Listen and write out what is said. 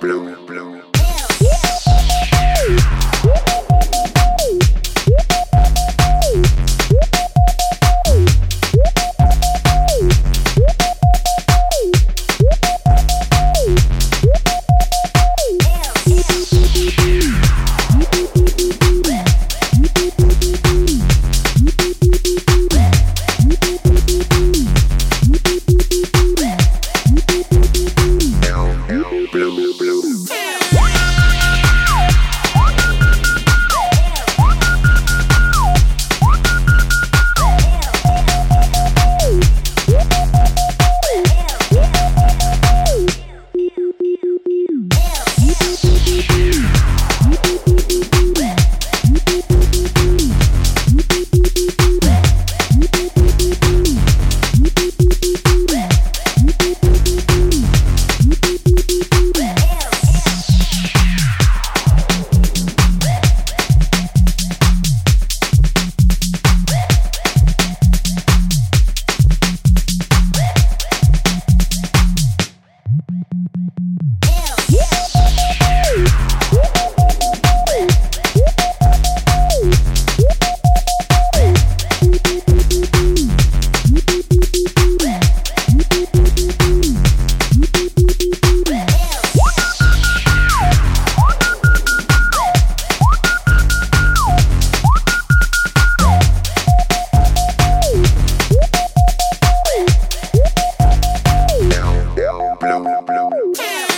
blue, blue, blue.